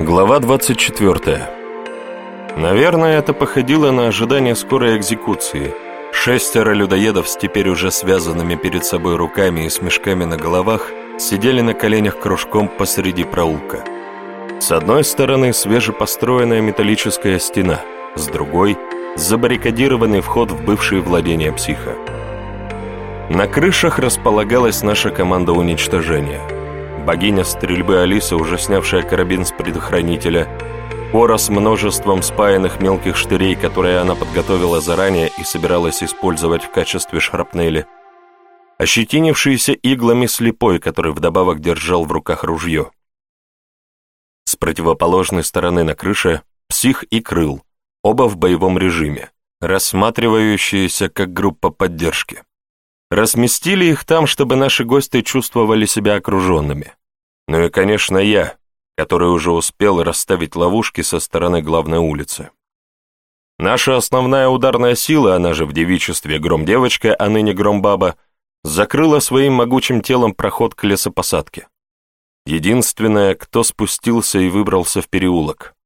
Глава 24. Наверное, это походило на ожидание скорой экзекуции. Шестеро людоедов с теперь уже связанными перед собой руками и с мешками на головах сидели на коленях кружком посреди проулка. С одной стороны свежепостроенная металлическая стена, с другой – забаррикадированный вход в бывшие владения психа. На крышах располагалась наша команда уничтожения – богиня стрельбы Алиса, уже снявшая карабин с предохранителя, Кора с множеством спаянных мелких штырей, которые она подготовила заранее и собиралась использовать в качестве шрапнели, ощетинившийся иглами слепой, который вдобавок держал в руках ружье. С противоположной стороны на крыше псих и крыл, оба в боевом режиме, рассматривающиеся как группа поддержки. Разместили их там, чтобы наши гости чувствовали себя окруженными. Ну и, конечно, я, который уже успел расставить ловушки со стороны главной улицы. Наша основная ударная сила, она же в девичестве Гром-девочка, а ныне Гром-баба, закрыла своим могучим телом проход к лесопосадке. Единственная, кто спустился и выбрался в переулок.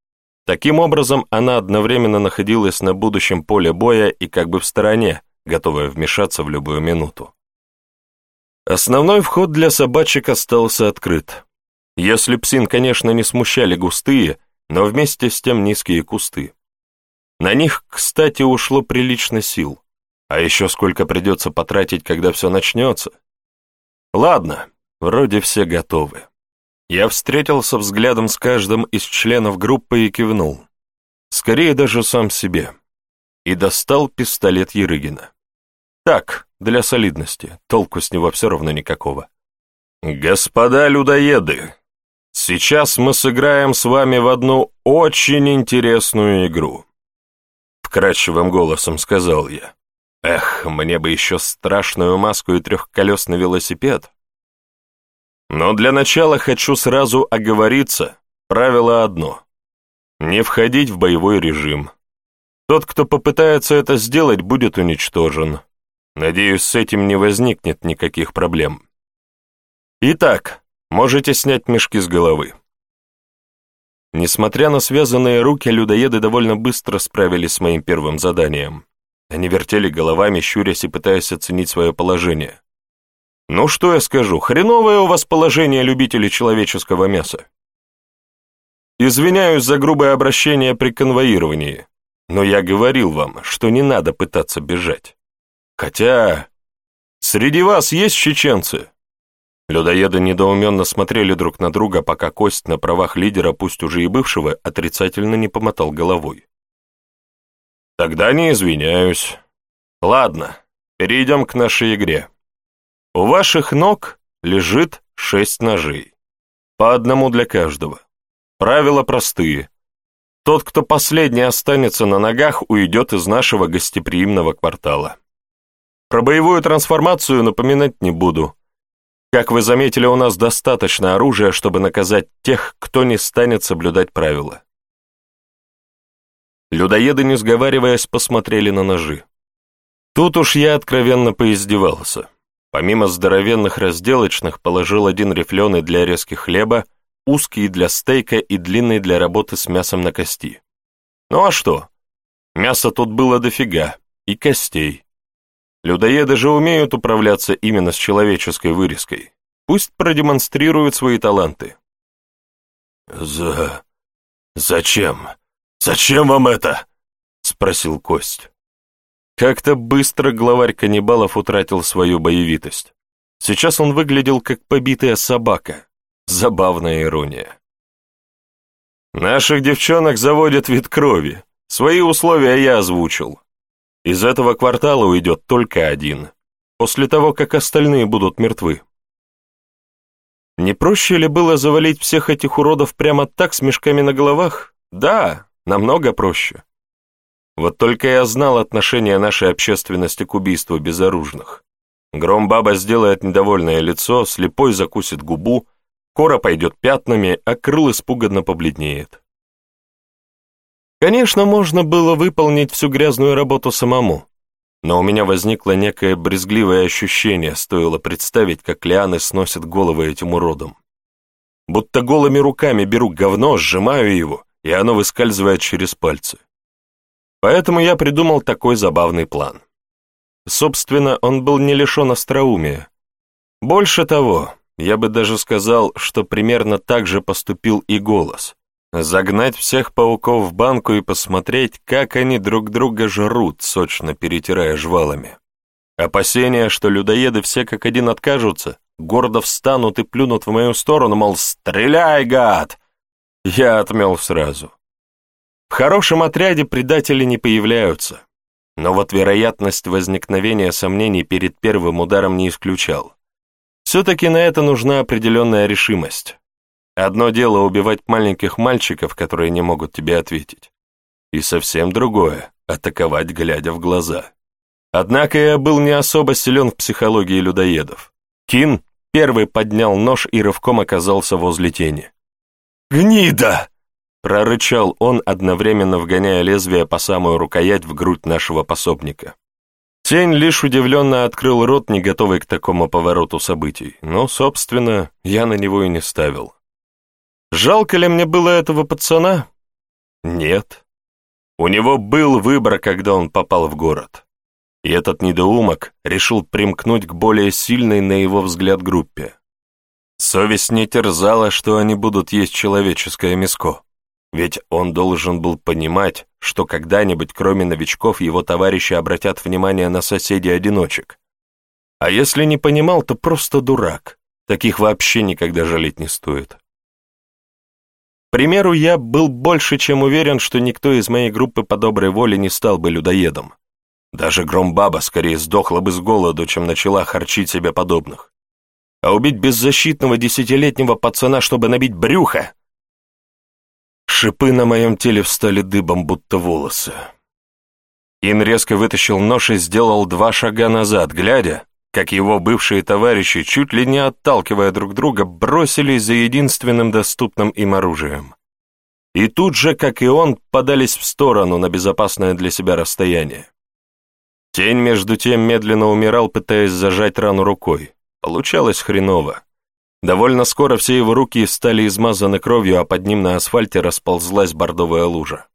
Таким образом, она одновременно находилась на будущем поле боя и как бы в стороне, готовая вмешаться в любую минуту. Основной вход для собачек остался открыт. Если псин, конечно, не смущали густые, но вместе с тем низкие кусты. На них, кстати, ушло прилично сил. А еще сколько придется потратить, когда все начнется. Ладно, вроде все готовы. Я встретился взглядом с каждым из членов группы и кивнул. Скорее даже сам себе. И достал пистолет Ерыгина. Так, для солидности, толку с него все равно никакого. «Господа людоеды, сейчас мы сыграем с вами в одну очень интересную игру», вкрадчивым голосом сказал я. «Эх, мне бы еще страшную маску и трехколесный велосипед». Но для начала хочу сразу оговориться. Правило одно. Не входить в боевой режим. Тот, кто попытается это сделать, будет уничтожен. Надеюсь, с этим не возникнет никаких проблем. Итак, можете снять мешки с головы. Несмотря на связанные руки, людоеды довольно быстро справились с моим первым заданием. Они вертели головами, щурясь и пытаясь оценить свое положение. Ну что я скажу, хреновое у вас положение любителей человеческого мяса. Извиняюсь за грубое обращение при конвоировании, но я говорил вам, что не надо пытаться бежать. Хотя... Среди вас есть чеченцы?» Людоеды недоуменно смотрели друг на друга, пока Кость на правах лидера, пусть уже и бывшего, отрицательно не помотал головой. «Тогда не извиняюсь. Ладно, перейдем к нашей игре. У ваших ног лежит шесть ножей. По одному для каждого. Правила простые. Тот, кто последний останется на ногах, уйдет из нашего гостеприимного квартала. Про боевую трансформацию напоминать не буду. Как вы заметили, у нас достаточно оружия, чтобы наказать тех, кто не станет соблюдать правила. Людоеды, не сговариваясь, посмотрели на ножи. Тут уж я откровенно поиздевался. Помимо здоровенных разделочных, положил один рифленый для резки хлеба, узкий для стейка и длинный для работы с мясом на кости. Ну а что? Мяса тут было дофига, и костей. Людоеды же умеют управляться именно с человеческой вырезкой. Пусть продемонстрируют свои таланты. «За... зачем? Зачем вам это?» — спросил Кость. Как-то быстро главарь каннибалов утратил свою боевитость. Сейчас он выглядел как побитая собака. Забавная ирония. «Наших девчонок заводят вид крови. Свои условия я озвучил. Из этого квартала уйдет только один, после того, как остальные будут мертвы. Не проще ли было завалить всех этих уродов прямо так с мешками на головах? Да, намного проще. Вот только я знал отношение нашей общественности к убийству безоружных. Гром-баба сделает недовольное лицо, слепой закусит губу, кора пойдет пятнами, а крыл испуганно побледнеет. Конечно, можно было выполнить всю грязную работу самому, но у меня возникло некое брезгливое ощущение, стоило представить, как лианы сносят головы этим уродам. будто голыми руками беру говно, сжимаю его, и оно выскальзывает через пальцы. Поэтому я придумал такой забавный план. Собственно, он был не лишен остроумия. Больше того, я бы даже сказал, что примерно так же поступил и голос. Загнать всех пауков в банку и посмотреть, как они друг друга жрут, сочно перетирая жвалами. Опасения, что людоеды все как один откажутся, гордо встанут и плюнут в мою сторону, мол, «Стреляй, гад!» Я отмел сразу. В хорошем отряде предатели не появляются, но вот вероятность возникновения сомнений перед первым ударом не исключал. Все-таки на это нужна определенная решимость. Одно дело убивать маленьких мальчиков, которые не могут тебе ответить, и совсем другое — атаковать, глядя в глаза. Однако я был не особо силен в психологии людоедов. Кин первый поднял нож и рывком оказался возле тени. «Гнида!» — прорычал он, одновременно вгоняя лезвие по самую рукоять в грудь нашего пособника. Тень лишь удивленно открыл рот, не готовый к такому повороту событий, но, собственно, я на него и не ставил. Жалко ли мне было этого пацана? Нет. У него был выбор, когда он попал в город. И этот недоумок решил примкнуть к более сильной, на его взгляд, группе. Совесть не терзала, что они будут есть человеческое мяско. Ведь он должен был понимать, что когда-нибудь, кроме новичков, его товарищи обратят внимание на соседей-одиночек. А если не понимал, то просто дурак. Таких вообще никогда жалеть не стоит. К примеру, я был больше чем уверен, что никто из моей группы по доброй воле не стал бы людоедом. Даже Громбаба скорее сдохла бы с голоду, чем начала харчить себе подобных. А убить беззащитного десятилетнего пацана, чтобы набить брюхо? Шипы на моем теле встали дыбом, будто волосы. Ин резко вытащил нож и сделал два шага назад, глядя, как его бывшие товарищи, чуть ли не отталкивая друг друга, бросились за единственным доступным им оружием. И тут же, как и он, подались в сторону на безопасное для себя расстояние. Тень, между тем, медленно умирал, пытаясь зажать рану рукой. Получалось хреново. Довольно скоро все его руки стали измазаны кровью, а под ним на асфальте расползлась бордовая лужа.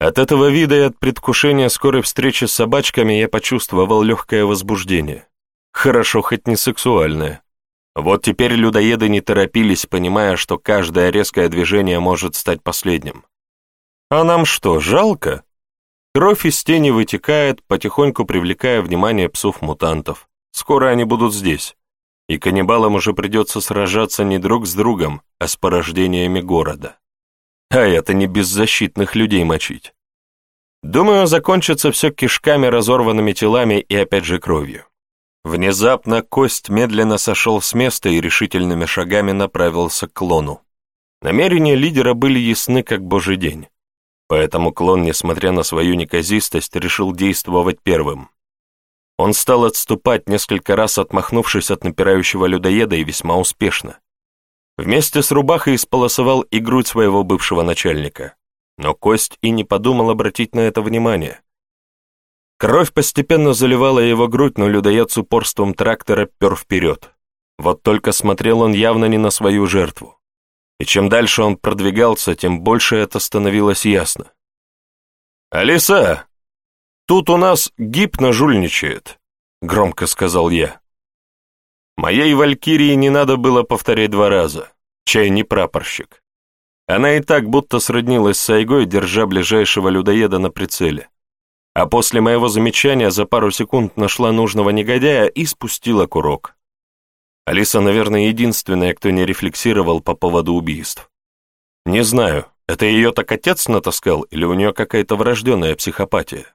От этого вида и от предвкушения скорой встречи с собачками я почувствовал легкое возбуждение. Хорошо, хоть не сексуальное. Вот теперь людоеды не торопились, понимая, что каждое резкое движение может стать последним. А нам что, жалко? Кровь из тени вытекает, потихоньку привлекая внимание псов-мутантов. Скоро они будут здесь. И каннибалам уже придется сражаться не друг с другом, а с порождениями города. А это не беззащитных людей мочить. Думаю, закончится все кишками, разорванными телами и опять же кровью. Внезапно кость медленно сошел с места и решительными шагами направился к клону. Намерения лидера были ясны, как божий день. Поэтому клон, несмотря на свою неказистость, решил действовать первым. Он стал отступать, несколько раз отмахнувшись от напирающего людоеда и весьма успешно. Вместе с рубахой исполосовал и грудь своего бывшего начальника. Но Кость и не подумал обратить на это внимание. Кровь постепенно заливала его грудь, но людоед с упорством трактора пер вперед. Вот только смотрел он явно не на свою жертву. И чем дальше он продвигался, тем больше это становилось ясно. «Алиса, тут у нас гипно жульничает», — громко сказал я. Моей валькирии не надо было повторять два раза. Чай не прапорщик. Она и так будто сроднилась с Айгой, держа ближайшего людоеда на прицеле. А после моего замечания за пару секунд нашла нужного негодяя и спустила курок. Алиса, наверное, единственная, кто не рефлексировал по поводу убийств. Не знаю, это ее так отец натаскал или у нее какая-то врожденная психопатия.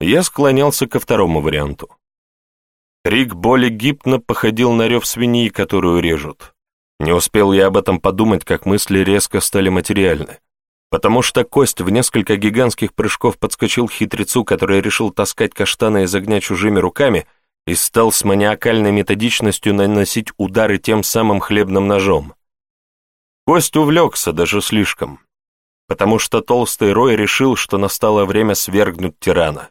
Я склонялся ко второму варианту. Крик боли гипно походил на рев свиньи, которую режут. Не успел я об этом подумать, как мысли резко стали материальны. Потому что кость в несколько гигантских прыжков подскочил хитрецу, который решил таскать каштаны из огня чужими руками, и стал с маниакальной методичностью наносить удары тем самым хлебным ножом. Кость увлекся даже слишком, потому что толстый Рой решил, что настало время свергнуть тирана.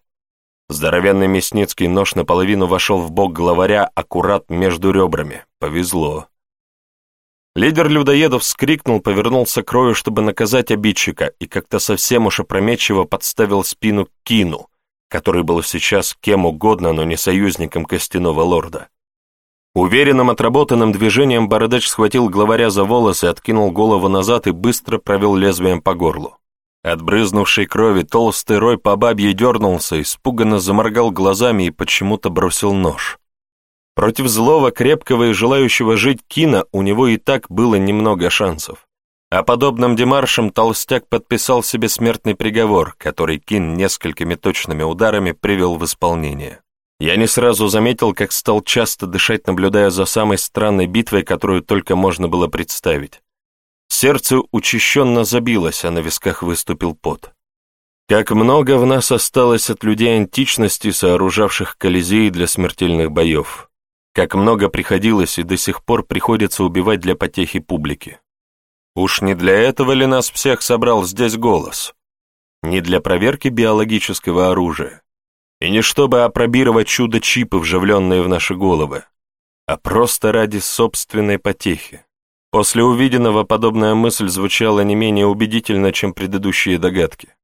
Здоровенный мясницкий нож наполовину вошел в бок главаря аккурат между ребрами. Повезло. Лидер людоедов вскрикнул, повернулся к Рою, чтобы наказать обидчика, и как-то совсем уж опрометчиво подставил спину Кину, который был сейчас кем угодно, но не союзником костяного лорда. Уверенным отработанным движением бородач схватил главаря за волосы, откинул голову назад и быстро провел лезвием по горлу. От брызнувшей крови толстый рой по бабье дернулся, испуганно заморгал глазами и почему-то бросил нож. Против злого, крепкого и желающего жить Кина у него и так было немного шансов. А подобным демаршем толстяк подписал себе смертный приговор, который Кин несколькими точными ударами привел в исполнение. Я не сразу заметил, как стал часто дышать, наблюдая за самой странной битвой, которую только можно было представить. Сердце учащенно забилось, а на висках выступил пот. Как много в нас осталось от людей античности, сооружавших колизеи для смертельных боев. Как много приходилось и до сих пор приходится убивать для потехи публики. Уж не для этого ли нас всех собрал здесь голос? Не для проверки биологического оружия. И не чтобы опробировать чудо-чипы, вживленные в наши головы, а просто ради собственной потехи. После увиденного подобная мысль звучала не менее убедительно, чем предыдущие догадки.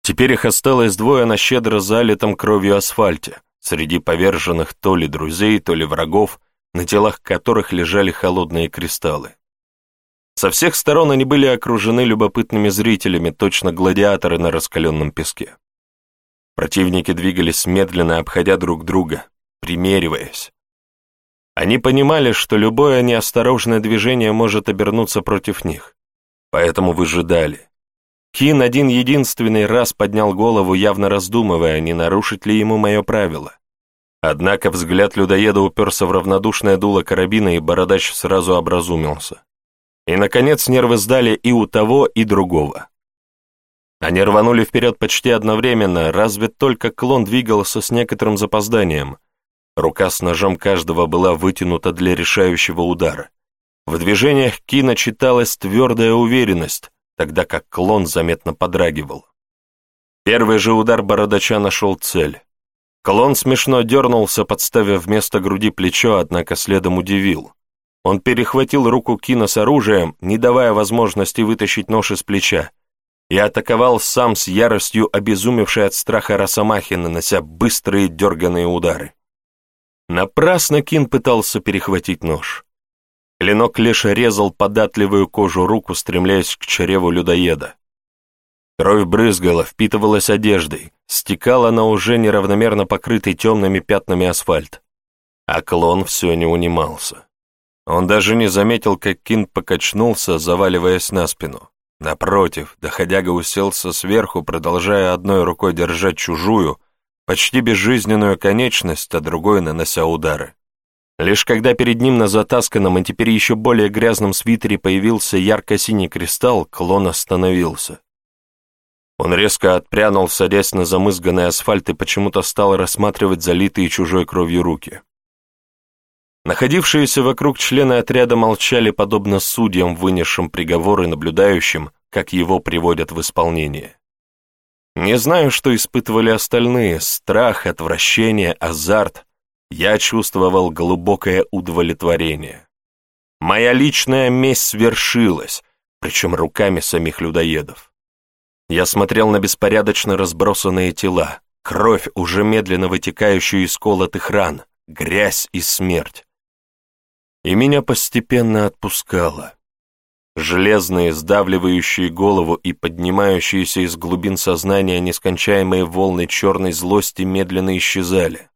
Теперь их осталось двое на щедро залитом кровью асфальте, среди поверженных то ли друзей, то ли врагов, на телах которых лежали холодные кристаллы. Со всех сторон они были окружены любопытными зрителями, точно гладиаторы на раскаленном песке. Противники двигались медленно, обходя друг друга, примериваясь. Они понимали, что любое неосторожное движение может обернуться против них, поэтому выжидали. Кин один единственный раз поднял голову, явно раздумывая, не нарушить ли ему мое правило. Однако взгляд людоеда уперся в равнодушное дуло карабина, и бородач сразу образумился. И, наконец, нервы сдали и у того, и другого. Они рванули вперед почти одновременно, разве только клон двигался с некоторым запозданием — Рука с ножом каждого была вытянута для решающего удара. В движениях Кина читалась твердая уверенность, тогда как клон заметно подрагивал. Первый же удар бородача нашел цель. Клон смешно дернулся, подставив вместо груди плечо, однако следом удивил. Он перехватил руку Кина с оружием, не давая возможности вытащить нож из плеча, и атаковал сам с яростью обезумевший от страха Росомахи, нанося быстрые дерганные удары. Напрасно Кин пытался перехватить нож. Клинок лишь резал податливую кожу руку, стремляясь к чреву людоеда. Кровь брызгала, впитывалась одеждой, стекала на уже неравномерно покрытый темными пятнами асфальт. А клон все не унимался. Он даже не заметил, как Кин покачнулся, заваливаясь на спину. Напротив, доходяга уселся сверху, продолжая одной рукой держать чужую, почти безжизненную конечность, а другой нанося удары. Лишь когда перед ним на затасканном и теперь еще более грязном свитере появился ярко-синий кристалл, клон остановился. Он резко отпрянул, садясь на замызганный асфальт и почему-то стал рассматривать залитые чужой кровью руки. Находившиеся вокруг члены отряда молчали, подобно судьям, вынесшим приговоры, наблюдающим, как его приводят в исполнение. Не знаю, что испытывали остальные, страх, отвращение, азарт. Я чувствовал глубокое удовлетворение. Моя личная месть свершилась, причем руками самих людоедов. Я смотрел на беспорядочно разбросанные тела, кровь, уже медленно вытекающую из колотых ран, грязь и смерть. И меня постепенно отпускало. Железные, сдавливающие голову и поднимающиеся из глубин сознания нескончаемые волны черной злости медленно исчезали.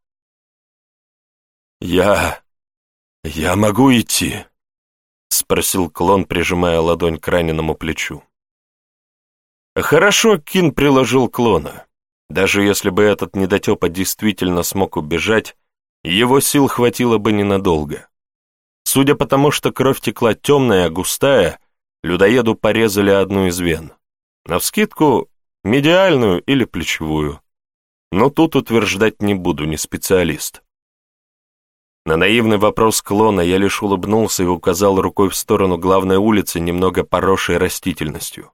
«Я... я могу идти?» — спросил клон, прижимая ладонь к раненому плечу. Хорошо Кин приложил клона. Даже если бы этот недотепа действительно смог убежать, его сил хватило бы ненадолго. Судя по тому, что кровь текла темная, густая, людоеду порезали одну из вен. Навскидку, медиальную или плечевую. Но тут утверждать не буду, не специалист. На наивный вопрос клона я лишь улыбнулся и указал рукой в сторону главной улицы, немного поросшей растительностью.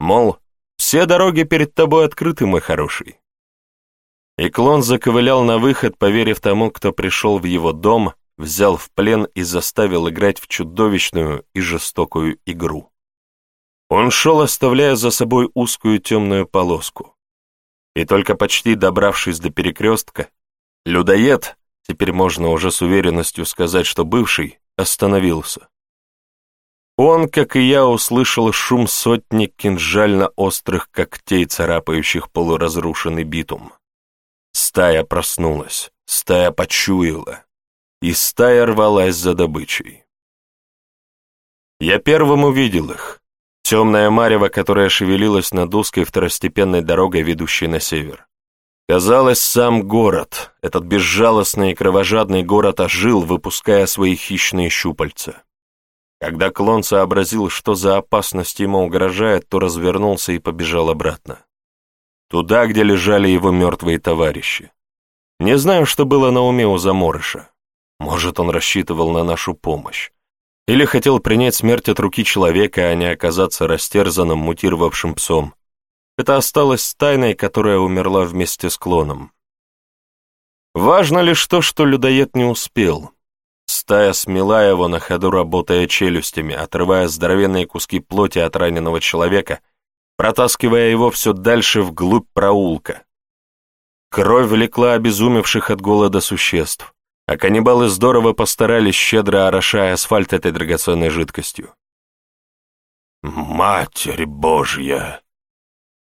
Мол, все дороги перед тобой открыты, мой хороший. И клон заковылял на выход, поверив тому, кто пришел в его дом, взял в плен и заставил играть в чудовищную и жестокую игру. Он шел, оставляя за собой узкую темную полоску. И только почти добравшись до перекрестка, людоед, теперь можно уже с уверенностью сказать, что бывший, остановился. Он, как и я, услышал шум сотни кинжально-острых когтей, царапающих полуразрушенный битум. Стая проснулась, стая почуяла, и стая рвалась за добычей. Я первым увидел их. Темная марево, которая шевелилась над узкой второстепенной дорогой, ведущей на север. Казалось, сам город, этот безжалостный и кровожадный город ожил, выпуская свои хищные щупальца. Когда клон сообразил, что за опасность ему угрожает, то развернулся и побежал обратно. Туда, где лежали его мертвые товарищи. Не знаю, что было на уме у заморыша. Может, он рассчитывал на нашу помощь. Или хотел принять смерть от руки человека, а не оказаться растерзанным, мутировавшим псом. Это осталось тайной, которая умерла вместе с клоном. Важно лишь то, что людоед не успел. Стая смела его на ходу, работая челюстями, отрывая здоровенные куски плоти от раненого человека, протаскивая его все дальше вглубь проулка. Кровь влекла обезумевших от голода существ, а каннибалы здорово постарались, щедро орошая асфальт этой драгоценной жидкостью. «Матерь Божья!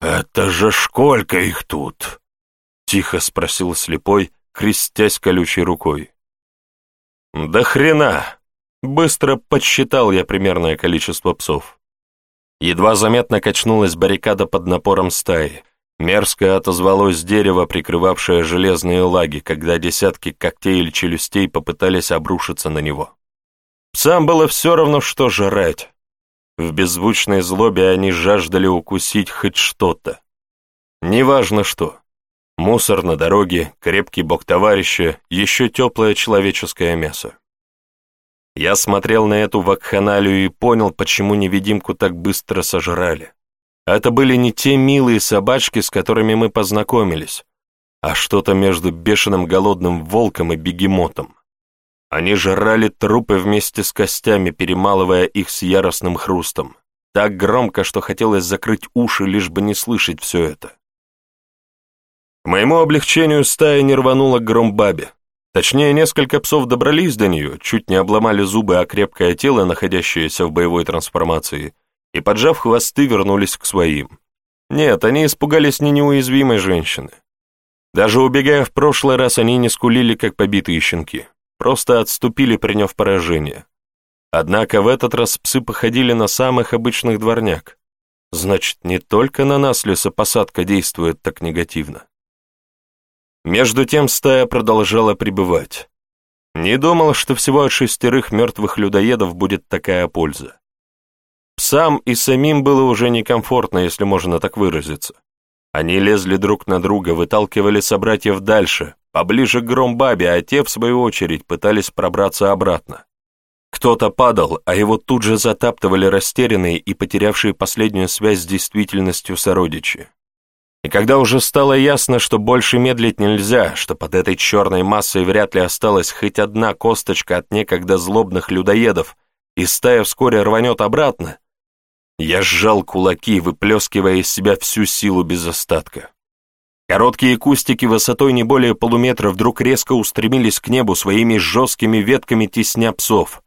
Это же сколько их тут!» — тихо спросил слепой, крестясь колючей рукой. «Да хрена!» Быстро подсчитал я примерное количество псов. Едва заметно качнулась баррикада под напором стаи. Мерзко отозвалось дерево, прикрывавшее железные лаги, когда десятки когтей или челюстей попытались обрушиться на него. Псам было все равно, что жрать. В беззвучной злобе они жаждали укусить хоть что-то. Неважно что. Мусор на дороге, крепкий бок товарища, еще теплое человеческое мясо. Я смотрел на эту вакханалию и понял, почему невидимку так быстро сожрали. Это были не те милые собачки, с которыми мы познакомились, а что-то между бешеным голодным волком и бегемотом. Они жрали трупы вместе с костями, перемалывая их с яростным хрустом. Так громко, что хотелось закрыть уши, лишь бы не слышать все это. К моему облегчению стая не рванула к громбабе. Точнее, несколько псов добрались до нее, чуть не обломали зубы о крепкое тело, находящееся в боевой трансформации, и, поджав хвосты, вернулись к своим. Нет, они испугались не неуязвимой женщины. Даже убегая в прошлый раз, они не скулили, как побитые щенки, просто отступили, приняв поражение. Однако в этот раз псы походили на самых обычных дворняк. Значит, не только на нас лесопосадка действует так негативно. Между тем стая продолжала пребывать. Не думал, что всего от шестерых мертвых людоедов будет такая польза. Псам и самим было уже некомфортно, если можно так выразиться. Они лезли друг на друга, выталкивали собратьев дальше, поближе к Громбабе, а те, в свою очередь, пытались пробраться обратно. Кто-то падал, а его тут же затаптывали растерянные и потерявшие последнюю связь с действительностью сородичи. И когда уже стало ясно, что больше медлить нельзя, что под этой черной массой вряд ли осталась хоть одна косточка от некогда злобных людоедов, и стая вскоре рванет обратно, я сжал кулаки, выплескивая из себя всю силу без остатка. Короткие кустики высотой не более полуметра вдруг резко устремились к небу своими жесткими ветками тесня псов.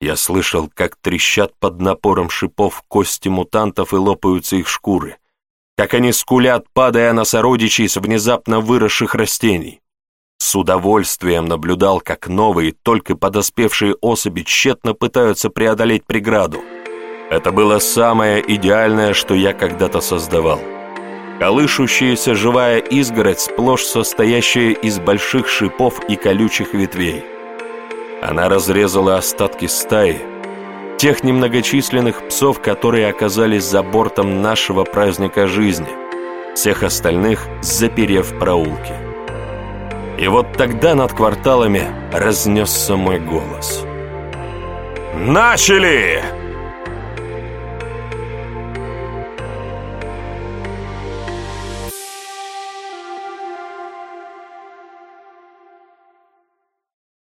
Я слышал, как трещат под напором шипов кости мутантов и лопаются их шкуры как они скулят, падая на сородичей с внезапно выросших растений. С удовольствием наблюдал, как новые, только подоспевшие особи тщетно пытаются преодолеть преграду. Это было самое идеальное, что я когда-то создавал. Колышущаяся живая изгородь, сплошь состоящая из больших шипов и колючих ветвей. Она разрезала остатки стаи, тех немногочисленных псов, которые оказались за бортом нашего праздника жизни, всех остальных заперев в проулке. И вот тогда над кварталами разнесся мой голос. «Начали!»